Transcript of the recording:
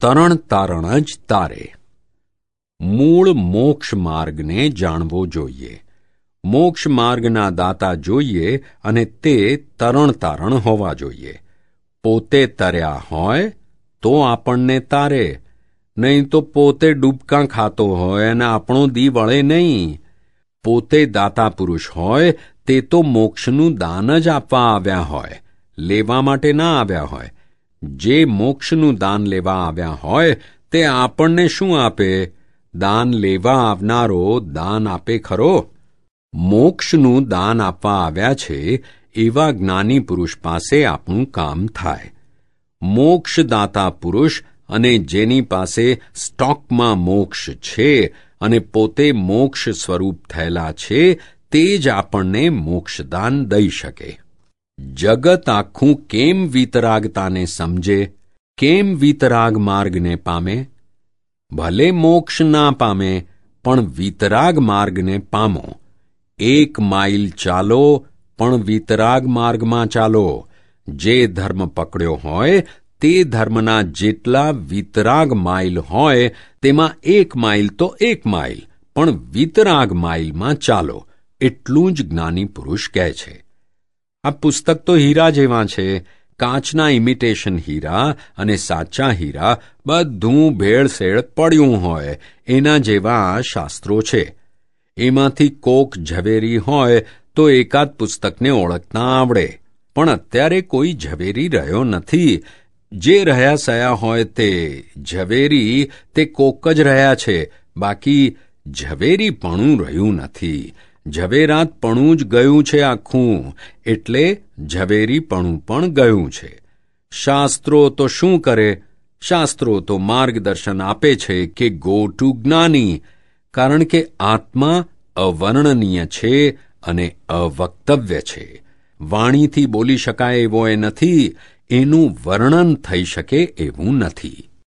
તરણ તારણ જ તારે. મૂળ મોક્ષ માર્ગને જાણવો જોઈએ. મોક્ષ માર્ગના દાતા જોઈએ અને તે તરણ તારણ હોવા જોઈએ. પોતે તર્યા હોય તો આપણને તારે. નહીં તો પોતે ડૂબકાં ખાતો હોય અને આપણો દી વળે નહીં. પોતે દાતા પુરુષ હોય તે તો મોક્ષનું દાન જ આપવા આવ્યા હોય. લેવા માટે ના આવ્યા હોય. જે મોક્ષનું દાન લેવા આવ્યા હોય, તે આપણને શું આપે? દાન લેવા આવનારો દાન આપે ખરો? મોક્ષનું દાન આપવા આવ્યા છે, એવા જ્ઞાની પુરુષ પાસે આપણું કામ થાય. મોક્ષદાતા પુરુષ અને જેની પાસે સ્ટોકમાં મોક્ષ છે અને પોતે મોક્ષ સ્વરૂપ થયેલા છે, તે જ આપણને મોક્ષદાન દઈ શકે. જગત આખું કેમ વિતરાગતાને સમજે? કેમ વિતરાગ માર્ગને પામે? ભલે મોક્ષ ના પામે, પણ વિતરાગ માર્ગને પામો. એક માઇલ ચાલો, પણ વિતરાગ માર્ગમાં ચાલો. જે ધર્મ પકડ્યો હોય, તે ધર્મના જેટલા વિતરાગ માઇલ હોય, તેમાં એક માઇલ તો એક માઇલ, પણ વિતરાગ માઇલમાં ચાલો. એટલું જ જ્ઞાની પુરુષ કહે છે. આ પુસ્તક તો હીરા જેવા છે. કાચના ઇમિટેશન હીરા અને સાચા હીરા બધું ભેળસેળ પડ્યું હોય. એના જેવા શાસ્ત્રો છે. એમાંથી કોક ઝવેરી હોય તો એકાદ પુસ્તકને ઓળખતા આવડે. પણ અત્યારે કોઈ ઝવેરી રહ્યો નથી. જે રહ્યા સયા હોય તે ઝવેરી, તે કોક જ રહ્યા છે. બાકી ઝવેરીપણું રહ્યું નથી. ઝવેરાતપણું જ ગયું છે આખું, એટલે ઝવેરીપણું પણ ગયું છે. શાસ્ત્રો તો શું કરે? શાસ્ત્રો તો માર્ગદર્શન આપે છે કે ગો ટુ જ્ઞાની, કારણ કે આત્મા અવર્ણનીય છે અને અવક્તવ્ય છે. વાણીથી બોલી શકાય એવો એ નથી, એનું વર્ણન થઈ શકે એવું નથી.